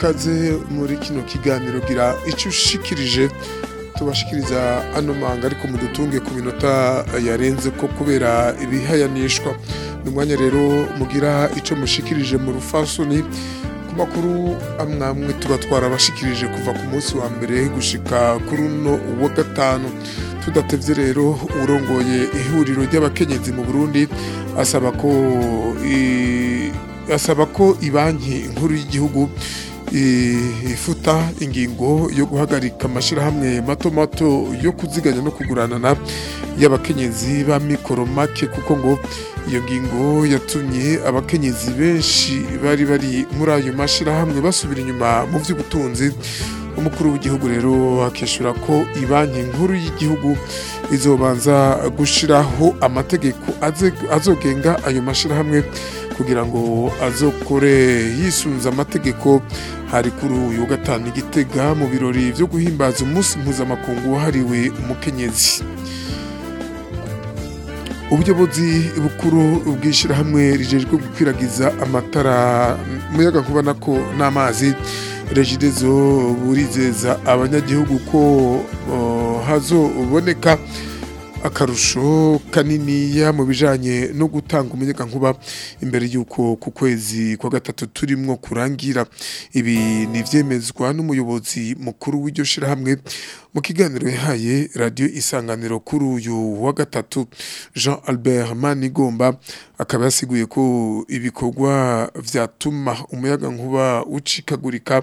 kaze muri kino kiganiro gira icyo ushikirije tubashikiriza ano manga ariko mudutunge ku minota yarenze ko kubera ibihayanishwa ni umwanya rero mugira icyo mushikirije mu rufasoni ku makuru amwe tuba twarabashikirije kuva ku munsi wa mbere gushyika kuri uno wa gatanu tudatebye rero urongoye ihuriro ry'abakenyezi mu burundi asaba ko asaba ko ibanki inkuru y'igihugu ifuta ingingo yo guhagarika amashyirahamwe mato mato yo kuziganya no kugurana na y'abakenyezi ba mikoro make kuko ngo iyo ngingo yatumye abakenyezi benshi bari bari muri ayo mashyirahamwe basubira inyuma mu by'ubutunzi umukuru w'igihugu rero akishura ko ibanki nkuru y'igihugu izobanza gushyiraho amategeko azogenga ayo mashyirahamwe kugira ngo azokore yisunze amategeko hari kuri uyu gatanu igitega mu birori byo guhimbaza umunsi mpuzamakungu wahariwe umukenyezi ubuyobozi bukuru bw'ishyirahamwe rijejwe gukwiragiza amatara muyaga nkubona ko n'amazi regide zo burizeza abanyagihugu ko oh, uboneka akarusho kaniniya mu bijanye no gutanga umunyagankuba imbere y'uko ku kwezi kwa gatatu turimo kurangira ibi ni ibyemezwa n'umuyobozi mukuru w'iryo shyirahamwe mu kiganiro yahaye radiyo isanganiro kuri uyu wa gatatu jean albert manigomba akaba yasiguye ko ibikorwa byatuma umuyaga nkuba ucikagurika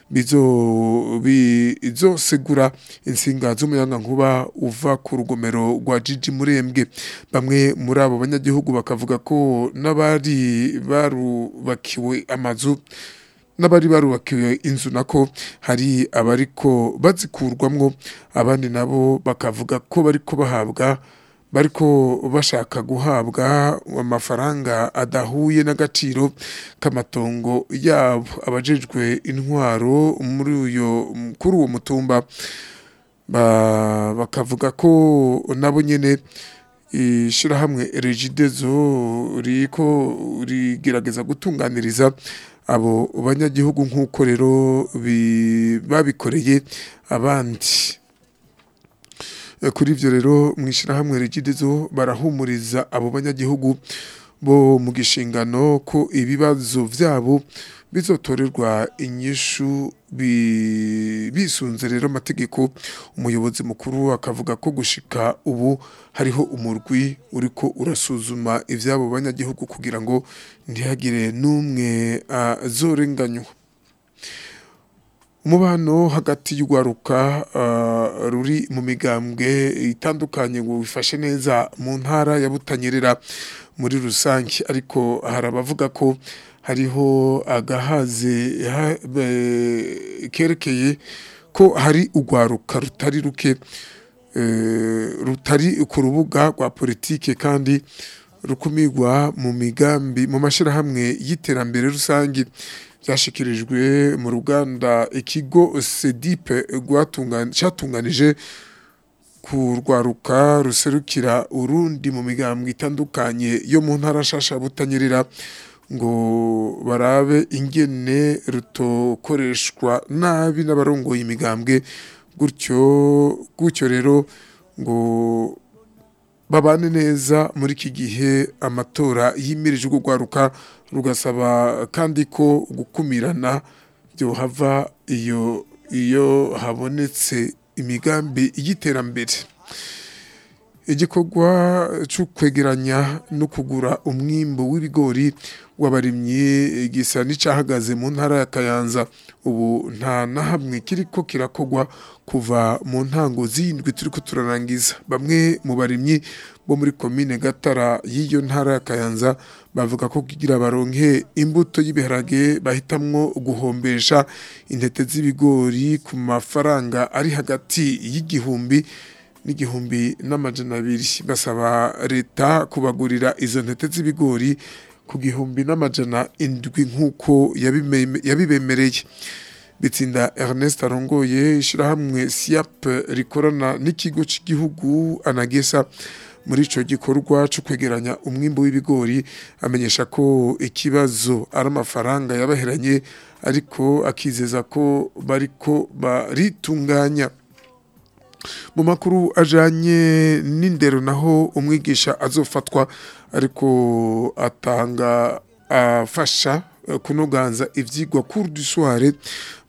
bizosegura insinga z'umuyaga nkuba uva ku rugomero rwa jiji murembwe bamwe muri abo banyagihugu bakavuga ko n'abari barubakiwe amazu n'abari barubakiwe inzu nako hari abariko bazikurwamwo abandi nabo bakavuga ko bariko bahabwa bariko bashaka guhabwa amafaranga adahuye n'agaciro k'amatongo yabo abajejwe intwaro muri uyo kuri uwo mutumba bakavuga ko nabo nyine ishirahamwe regidezo riko rigerageza gutunganiriza abo banyagihugu nk'uko rero babikoreye abandi Eh, kuri ibyo rero mu ishyirahamwe rigidezo barahumuriza abo banyagihugu bo mu gishingano ko ibibazo byabo bizotorerwa inyishu bisunze rero amategeko umuyobozi mukuru akavuga ko gushika ubu hariho umurwi uriko urasuzuma ibyabo banyagihugu kugira ngo ntihagire n'umwe azorenganywa ah, umubano hagati y'urwaruka uh, ruri mu migambwe itandukanye ngo bifashe neza mu ntara ya butanyerera muri rusange ariko hari abavuga ko hariho agahaze kerekeye ko hari urwaruka rutari ruke uh, rutari ku rubuga rwa politike kandi rukumirwa mu migambi mu mashyirahamwe y'iterambere rusange byashyikirijwe mu ruganda ikigo sedipe cyatunganije ku rwaruka ruserukira urundi mu migambwe itandukanye yo mu ntara nshasha butanyerera ngo barabe ingene rutokoreshwa nabi n'abarongoye imigambwe gutyo gutyo rero ngo babane neza muri iki gihe amatora yimirije urwaruka rugasaba kandi ko gukumirana byohava iyo iyo habonetse imigambi y'iterambere igikorwa cyo kwegeranya no kugura umwimbo w'ibigori w'abarimyi gisa nicahagaze mu ntara ya kayanza ubu nta na hamwe kiri ko kirakogwa kuva mu ntango z'indwi turi ko bamwe mu barimyi bo muri komine gatara y'iyo ntara ya kayanza bavuga ko kugira baronke imbuto y'ibiharage bahitamwo guhombesha intete z'ibigori ku mafaranga ari hagati y'igihumbi n'igihumbi n'amajana abiri basaba leta kubagurira izo ntete z'ibigori ku gihumbi n'amajana indwi nk'uko yabibemereye bitsinda Ernest arongoye ishyirahamwe SIAP rikorana n'ikigo cy'igihugu anagesa muri icyo gikorwa cyo kwegeranya umwimbo w'ibigori amenyesha ko ikibazo ari amafaranga yabaheranye ariko akizeza ko bariko baritunganya mu makuru ajyanye n'indero naho umwigisha azofatwa ariko atanga afasha eh, kunoganza ibyigwa du dusuware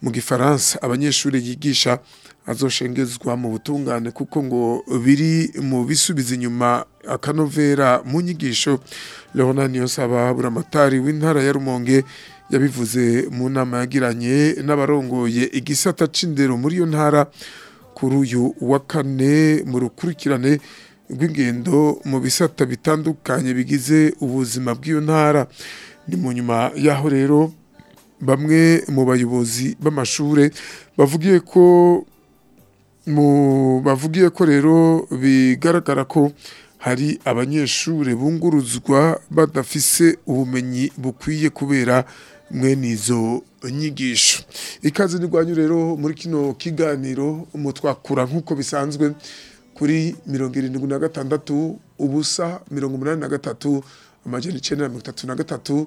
mu gifaransa abanyeshuri yigisha azoshengezwa mu butungane kuko ngo biri mu bisubiza inyuma akanovera mu nyigisho leonard niyonsaba buramatari w'intara ya rumonge yabivuze mu nama yagiranye n'abarongoye igisata c'indero muri iyo ntara kuri uyu wa kane mu rukurikirane rw'ingendo mu bisata bitandukanye bigize ubuzima bw'iyo ntara ni mu nyuma y'aho rero bamwe mu bayobozi b'amashuri bavugiye ko mu bavugiye ko rero bigaragara ko hari abanyeshuri bunguruzwa badafise ubumenyi bukwiye kubera mwene izo nyigisho ikaze nirwanyu rero muri kino kiganiro mutwakura nk'uko bisanzwe kuri mirongo irindwi na gatandatu ubusa mirongo umunani na gatatu amajyana na mirongo na gatatu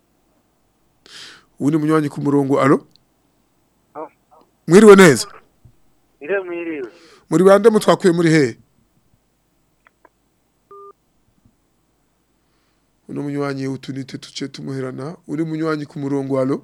uwundi munywanyi ku murongo alo mwiriwe neza muri bande mutwakuye muri hehe uno munywanyi utunite tuce tumuherana uri munywanyi ku murongo alo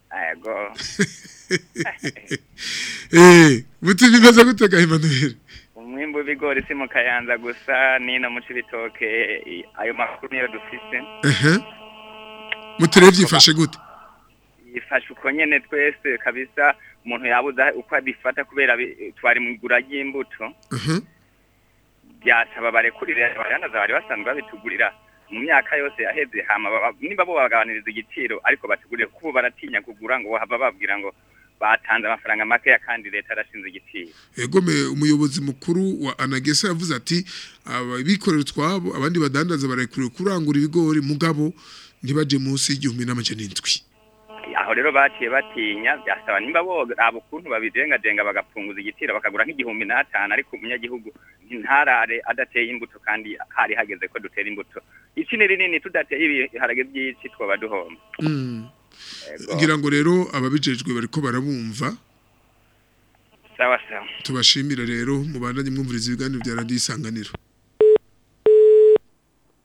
yego eh muti bimeze gutega Emmanuel umwimbi w'ibigori si kayanza gusa nino mucibitoke ayo makuru niyo dufise ehe mutirevye ifashe gute ifashe uko nyene twese kabisa umuntu yabuze uko abifata kubera twari mu igura ry'imbuto mhm. byasaba barekurira abajyanaza bari basanzwe babitugurira mu myaka yose yaheze niba bo bagabaniriza igiciro ariko batugurire kuko baratinya kugura ngo bahava babwira ngo batanze amafaranga makeya kandi leta yarashinze igiciro egome umuyobozi mukuru wa anagese yavuze ati abikorera utwabo abandi badandaza barekuriwe kurangura ibigori mugabo ntibaje munsi y'igihumbi n'amajana n'indwi aho rero baciye batinya byasaba nimba baba ukuntu babidengadenga bagapfunguza igiciro bakagura nk'igihumbi n'atanu ariko umunyagihugu ntarare adateye imbuto kandi hari hageze ko dutera imbuto icini rinini tudateye ibiharage by'isi twaba duhomba hmm. ngira ngo rero ababijejwe ko barabumva sawa sawa tubashimire rero mubandanye mwumviriza ibiganiro bya radiyo isanganiro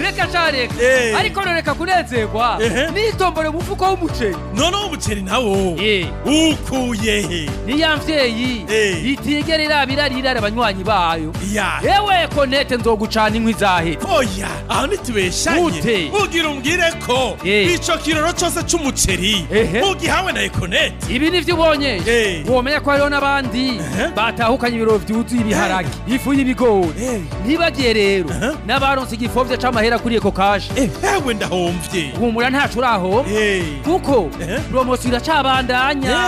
reka sha reka ariko reka kunezerwa n'itombore mu w'umuceri noneho umuceri nawo ukuye he niya mvyeyi itigera irabira rirara abanywanyi bayo yewe konete nzogucana inkwi zahera oya aho nitubeshanye ugira umbwire ko ico kiroro cose c'umuceri ugihawe na ekonete ibi nivyo ubonye womenya ko hariho n'abandi batahukanye ibiroro vyuzuye ibiharage ifu y'ibigori ntibagiye rero n'abaronse igifovye c'amahera kuri eko kaje eh, ewe ndahomvye humura ntaco urahomba kuko promosiyo iracabandanya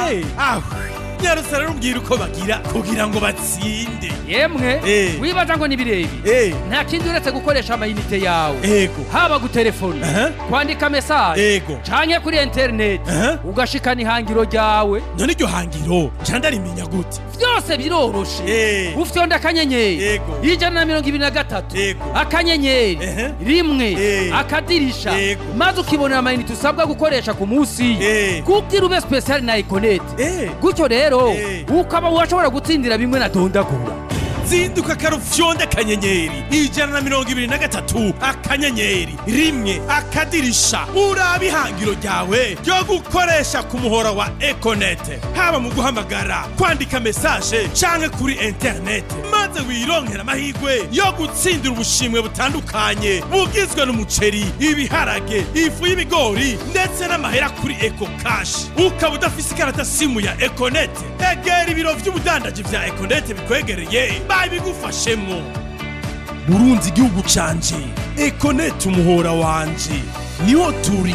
nyarutsa ararubwira uko bagira kugira ngo batsinde yemwe wibaza ngo ni e. nta kindi uretse gukoresha amayinite yawe yego haba gutelefona kwandika mesaje yego kuri interineti ugashikana ihangiro ryawe none iryo hangiro candarimenya gute byose biroroshe e. ufite akanyenyeri e ijana na mirongo ibiri na gatatu akanyenyeri rimwe akadirisha maze ukibonera amayinite usabwa gukoresha ku munsi kuko ube spesiyali na ikoneti gutyo rero rero uko aba washobora gutsindira bimwe na dondagura zinduka karufyonde akanyenyeri ijana na mirongo ibiri na gatatu akanyenyeri rimwe akadirisha urabe ihangiro ryawe ryo gukoresha ku muhora wa ekonete haba mu guhamagara kwandika mesaje canke kuri interinete maze wironkera amahirwe yo gutsindira ubushimwe butandukanye bugizwe n'umuceri ibiharage ifu y'ibigori ndetse n'amahera kuri eko kashi ukaba udafise ikarata simu ya ekonete egera ibiro by'ubudandaji vya ekonete bikwegereye imana ibigufashemo igihugu canje ekonete umuhora wanjye niho turi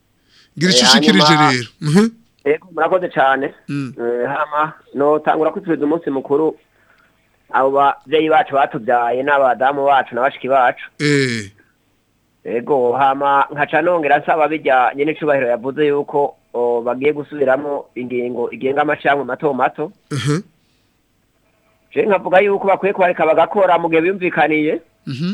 ngira icyo eh, ushikirije rero mhm. murakoze cyane mm. eh, hama notangura kwizihiza umunsi mukuru abo babyeyi bacu batubyaye n'abadamu bacu na bashiki bacu ego hama nkaca nongera asaba bijyanye n'icyubahiro yavuze yuko bagiye gusubiramo ingingo igenga amashyamba mato mato mhm. nkavuga yuko bakwiye kubareka bagakora mu gihe bimvikaniye mhm.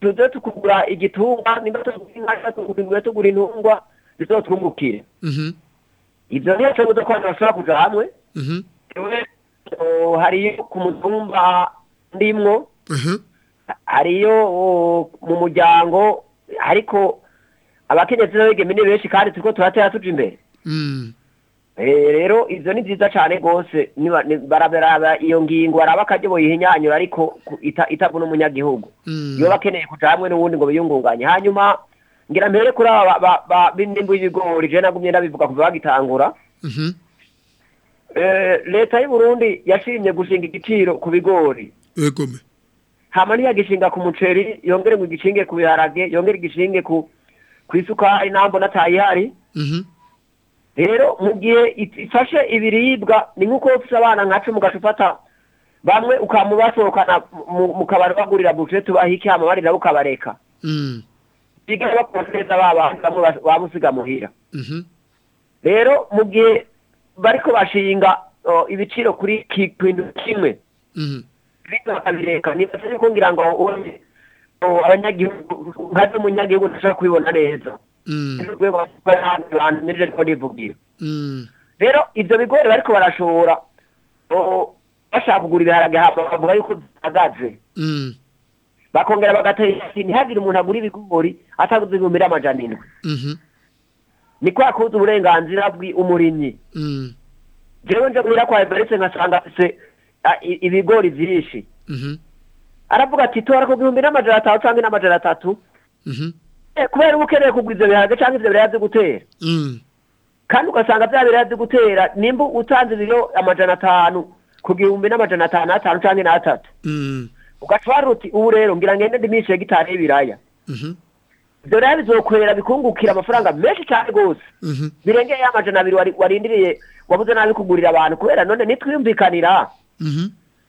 tuze tukugura igitungwa nimba tugura tugura intungwa zizotwungukire mhm. ibyo niyo cyo gudakorana bashobora hamwe mhm. hariyo ku mutumba ndimwo uh-huh. hariyo mu muryango ariko abakenyezi n'abigeme ni benshi kandi turiko turatera tuja imbere mm. eh, rero izo ni nziza cyane rwose barabara iyo ngingo baraba akaryo boyihinyanyura ariko itavuna umunyagihugu mm. iyo bakeneye kuja hamwe n'ubundi ngo biyungunganye hanyuma ngira mbere kuri aba b'indimbu y'ibigori je nagumye ndabivuga kuva bagitangura mm-hmm. Eh, leta y'i y'uburundi yashimye gushinga igiciro ku bigori egome hama ntiyagishinga ku muceri yongere ngo igishinge ku biharage yongere igishinge ku isukari ntabwo nataye ihari mhm. rero mu gihe ifashe ibiribwa ni nk'uko ufite abana nkacu mugafata bamwe ukamubasohokana mu kabari bagurira bufe tubaha iki hama barira ukabareka mm. biga bakora neza babanza bamusiga muhira mhm. rero mu gihe bariko bashinga ibiciro kuri kintu kimwe ibintu mm-hmm. bakabireka niba atari ko ngira ngo ubone abanyagihugu nkaze umunyagihugu ntashobora kubibona neza ariko mm-hmm. mm-hmm. rero ibyo bigori bariko barashobora bashaka kugura ibiharage bavuga yuko bihagaze bakongera bagatera ntihagire umuntu agura ibigori ataguze ibihumbi n'amajana indwi ni kwa kuzi uburenganzira bw'umurimyi njyewe mm. njya guhera kwa everese nkasanga afite ibigori byinshi mm-hmm. aravuga ati tora ku bihumbi n'amajana atanu cyangwa n'amajana atatu mm-hmm. eh, kubera uba ukeneye kugura ibyo bihaza cyangwa ibyo biraya gutera mm. kandi ugasanga bya biraya byo gutera nimba utanze ibiro amajana atanu ku gihumbi n'amajana atanu atanu cyangwa n'atatu mm. ugatwara uti ubu rero ngira ngende ndimishe gitari y'ibiraya mm-hmm. dore ya bikungukira amafaranga menshi cyane rwose mhm. birengeye amajana abiri warindiriye wabuze nabi kugurira abantu kubera none nitwiyumvikanira mhm.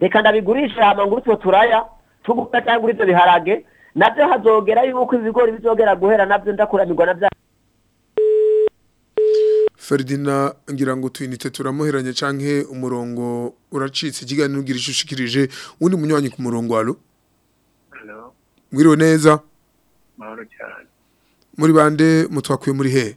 reka ndabigurisha hama ngo utwo turaya tuguta cyangwa ibyo biharage nabyo hazogera yuko ibigori bizogera guhera nabyo ndakuramirwa na bya feridina ngira ngo tuyinite turamuheranye cyangwa umurongo uracitse ikiganiro ugira ishusho ikirije undi munywanyi ku murongo waro mwiriwe neza mahoro cyane muri bande mutwakwiye muri he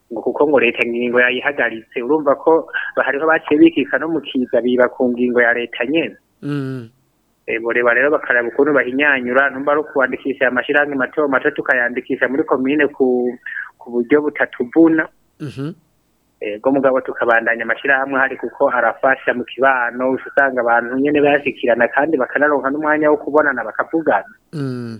ngo kuko ngo leta ingingo yayihagaritse urumva ko hariho baciye bikika no mu kiza biba ku ngingo ya leta nyine boreba mhm. rero bakareba ukuntu bahinyanyura numba ari ukubandikisha amashyirahamwe mato mato tukayandikisha muri komine ku buryo butatubuna mhm. Eh, ngo mugabo tukabandanya amashyirahamwe hari kuko arafasha mu kibano usanga abantu nyine bayashyikirana kandi bakanaronka n'umwanya wo kubonana bakavugana mm.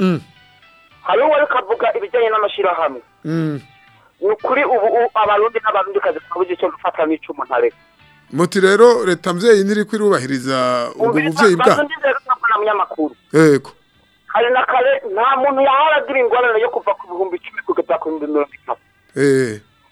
mhm. hariho wari kavuga ibijyanye n'amashyirahamwe mhm. kuri ubu abarundi n'abarundi kazi kubuze cyo gufata n'icumu ntareka muti rero leta mvyeyi niri kwirubahiriza ubwo buvyeyi bwa yego hari na kare nta muntu yaharagira ingorane yo kuva ku bihumbi icumi kugeza ku bihumbi mirongo itatu eh.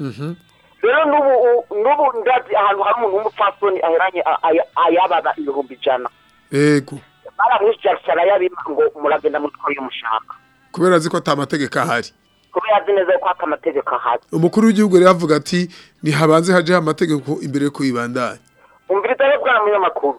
mm-hmm. rero n'ubu ndazi ahantu hari umuntu w'umupfasoni aheranye ayabaza ibihumbi ijana yego baramushyirakira arayabima ngo muragenda mutwaye iyo mushaka kubera azi ko atamategeko ahari kubera azi neza ko atamategeko ahari umukuru w'igihugu rero avuga ati ntihabanze hajeho amategeko imbere yo kubibandanya umviriza rero bwa munyamakuru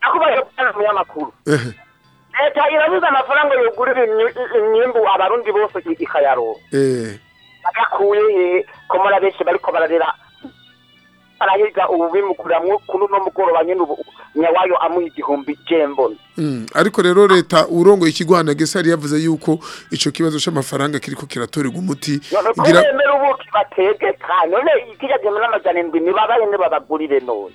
amashami y'amakuru leta irabuza amafaranga yugurira imyimbu abarundi bose ikayaronka bagakuye ko muri abenshi bariko bararera arahiga ubu bimukuramwo kuno no mugoroba nyene ubu nyawayo amuha igihumbi jembona ariko rero leta urongo ikigwana gesari yavuze yuko ico kibazo c'amafaranga kiriko kiratorerwa umuti ngira kibatebwe ka none ikigajyemo n'amajana indwi nibabaye ntibabagurire none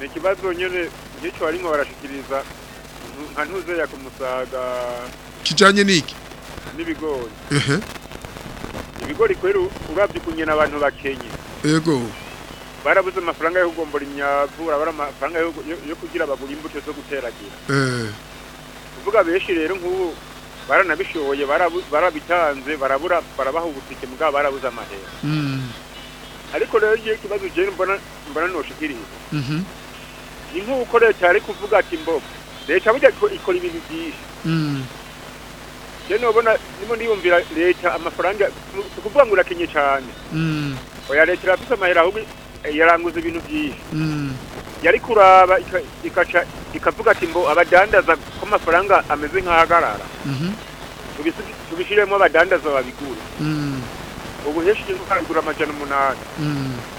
ni ikibazo nyine igihe cyo barimo barashikiriza nka ntuze yakumusaga kijanye niki n'ibigori ehe ibigori kwera urabye kunyena abantu bakenye yego barabuze amafaranga yo kugombora imyavu barabara amafaranga yo kugira bagura imbuto zo guteragira eh. kuvuga benshi rero nk'ubu baranabishoboye barabitanze barabura barabaha ubutike bwa barabuze amahera hmm. ariko rero igihe ikibazo ugenda mbona ntushikiriye mhm. ni nk'uko leta yari kuvuga ati mboga leta burya ikora ibintu byinshi rero mm. nubona ndimo niyumvira leta amafaranga si ngo urakenye cyane mm. oya leta irafite amahera ahubwo yaranguza ibintu byinshi mm. yari kuraba ikavuga ati ngo abadandaza ko amafaranga ameze nk'ahagarara mhm. tubishyiremo abadandaza babigura ubu henshi baragura amajana umunani mm.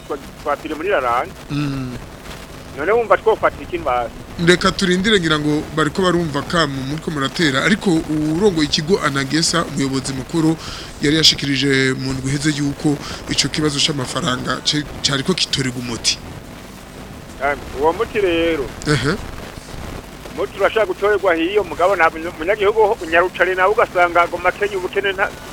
twapfiriye muri rarani mm. none wumva twofatira ikintu reka turindire ngira ngo bariko barumva kamu muriko muratera ariko urongo ikigo anagesa umuyobozi mukuru yari yashikirije mu ndwi yuko ico kibazo c'amafaranga cariko kitorega umuti uwo muti rero muti urashaka gutorerwa hiyo mugabo nta munyagihugu unyarucari nawe ugasanga ngo makenya ubukene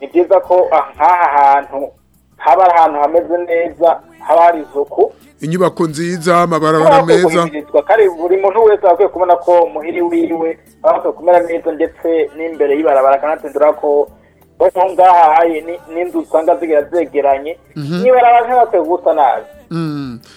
ni byiza ko nk'aha hantu haba ahantu hameze neza haba hari isuku inyubako nziza amabarabara meza buri muntu wese akwiye kubona ko muhiri wiwe abasha kumera neza ndetse n'imbere y'ibarabara kanatindura ko kuko ngaha hari n'inzu usanga zigira zegeranye mhm. n'ibarabara ntibakwiye gusa nabi mm.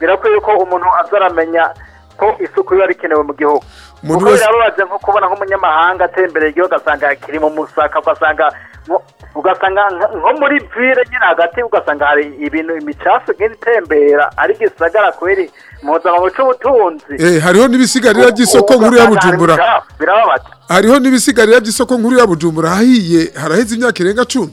birakwiye ko umuntu aza ko isuku biba bikenewe mu gihugu kuko birababaje nko kubona nk'umunyamahanga atembereye igihugu ugasanga kiri mu musaka ugasanga ugasanga nko muri vire nyine hagati ugasanga hari ibintu imicafu igenda itembera ari gisagara kubera impuzamahanga cy'ubutunzi hariho n'ibisigarira by'isoko nkuru ya bujumbura hariho n'ibisigarira by'isoko nkuru ya bujumbura ahiye haraheze imyaka irenga cumi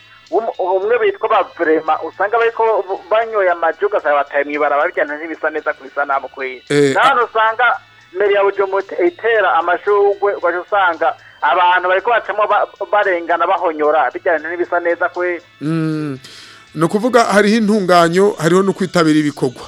Um-, umwe bitwa ba burema usanga bariko banyoye amajwi ugasanga bataye mw'ibarabara bijyana ntibisa neza ku bisa nabi ukwiye eh, ah. n'ahantu usanga meri ya bujomuti itera amashugwe ugaca usanga abantu bariko bacamo barengana bahonyora bijyana n'ibisa neza kwe mm. ni ukuvuga hariho intunganyo hariho no kwitabira ibikorwa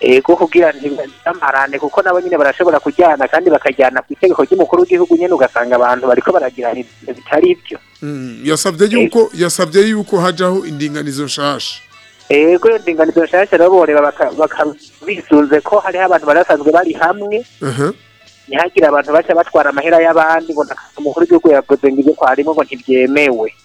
ego kugira ntibamarane kuko nabo nyine barashobora kujyana kandi bakajyana ku itegeko ry'umukuru w'igihugu nyine ugasanga abantu bariko baragirana ibintu bitari ibyo mm. yasabye yuko yasabye yuko hajyaho indinganizo nshasha ego iyo ndinganizo nshasha rero bakaba bisunze ko hariho abantu bari basanzwe bari hamwe uh-huh. ntihagire abantu bashya batwara amahera y'abandi ngo umukuru w'igihugu yakoze ngo ibyo twarimo ngo ntibyemewe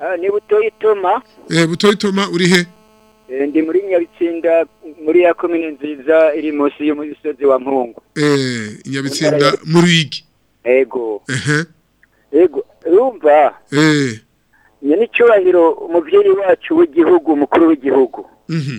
ah, ni butoyi toma eh, butoyi toma uri he eh, ndi muri nyabitsinda muri ya komine nziza iri munsi y'umusozi wa mpungu eh inyabitsinda muri iki ego ehe ego urumva eh iyo umubyeyi wacu w'igihugu umukuru w'igihugu mhm.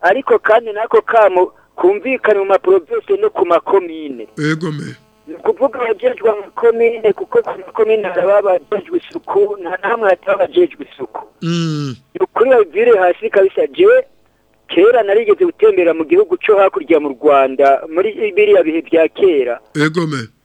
ariko kandi n'ako kamo kumvikana mu maporobese no ku makomine egome ni ukuvuga abajejwe amakomine kuko ku makomine hari ababajejwe isuku nta n'amwe hataba abajejwe isuku mm. ni ukuri babivire hasi kabisa jewe kera narigeze gutembera mu gihugu cyo hakurya mu rwanda muri biriya bihe bya kera egome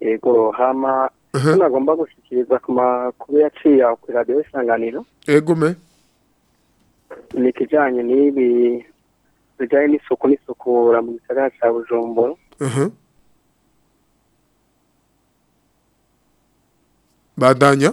yego eh, hama uh-huh. nagomba gushyikiriza ku makuru yaciye ku radiyo y'isanganiro yego eh, me ni ikijyanye n'ibi bijyanye n'isuku n'isukura mu gisagara cya bujumbura uh-huh. badanya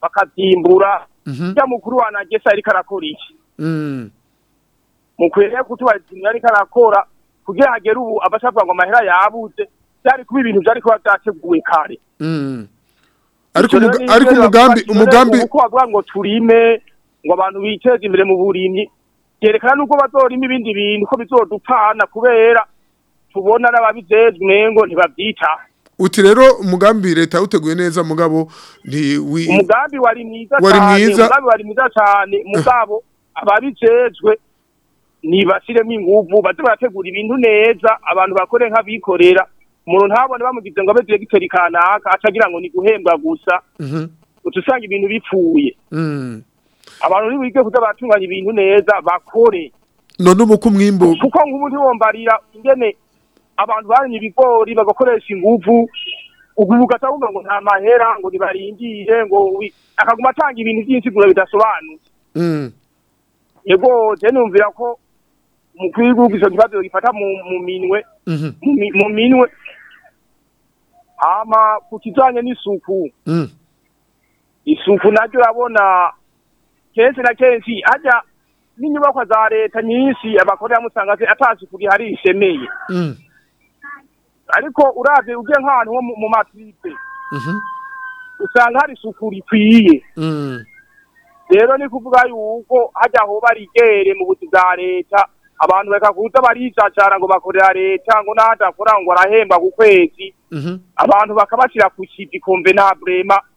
bakabyimbura. Mm -hmm. mukuru wanagesa ariko arakora iki? Mm. Mukwiriye kutubaza ariko arakora kugira hagere ubu abashaka ngo amahera yabuze byari kuba ibintu byari kuba byateguwe kare mm. ariko umugambi umugambi uko bavuga ngo turime ngo abantu biteze imbere mu burimyi byerekana n'uko bazorima ibindi bintu ko bizodupfana kubera tubona n'ababijejwe mwengo ntibabyita uti rero umugambi leta yawuteguye neza mugabo nti umugambi wari mwiza cyane wari mwiza wari mwiza cyane mugabo ababijejwe nibashiremo inguvu baze barategura ibintu neza abantu bakore nk'abikorera umuntu ntabone bamugize ngo abe diregiteri kanaka atagira ngo ni guhembwa gusa mhm. utusanga ibintu bipfuye mm. abantu ni bige kuza batunganya ibintu neza bakore none ubu kumwimbu kuko nk'ubu ntiwombarira ingene abantu barimye ibigori bagakoresha inguvu ubu ugatanga ngo nta mahera ngo nibaringiye ngo akaguma atanga ibintu by'insiguro bidasobanutse mm. yego je numvira ko mu kwigugisha ibibazo bifata mu minwe mhm. mu minwe ama ku n'isuku mhm. isuku naryo urabona kenshi na kenshi ajya n'inyubakwa za leta nyinshi abakorera musanga atasuku rihari rishemeye mhm. ariko uravye ugiye nk'ahantu ho mu matripe usanga hari isuku rikwiye rero ni kuvuga yuko hajya hoba rigere mu buzi za leta abantu bakavuza baricacara ngo bakorera leta ngo n'ahadakora ngo arahemba ku kwezi mhm. abantu bakabashira ku kivi komve nta burema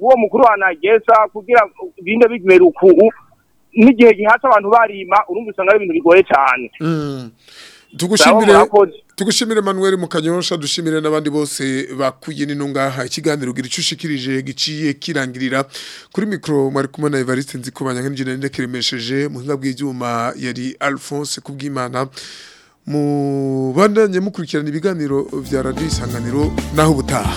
uwo mukuru wanageza kugira binde bigumera ukuntu n'igihe gihatse abantu barima urumva usanga ari ibintu bigoye cyane hmm. tugushimire tugushimire Manuel Mukanyosha dushimire n'abandi bose bakuye ninonga ikiganiro gira icushikirije giciye kirangirira kuri micro mwari kumwe na Evariste nzikubanya nk'injine ndekiremesheje muhinga bw'ibyuma yari Alphonse kubwimana mu bandanye mukurikirana ibiganiro vya radio isanganiro naho ubutaha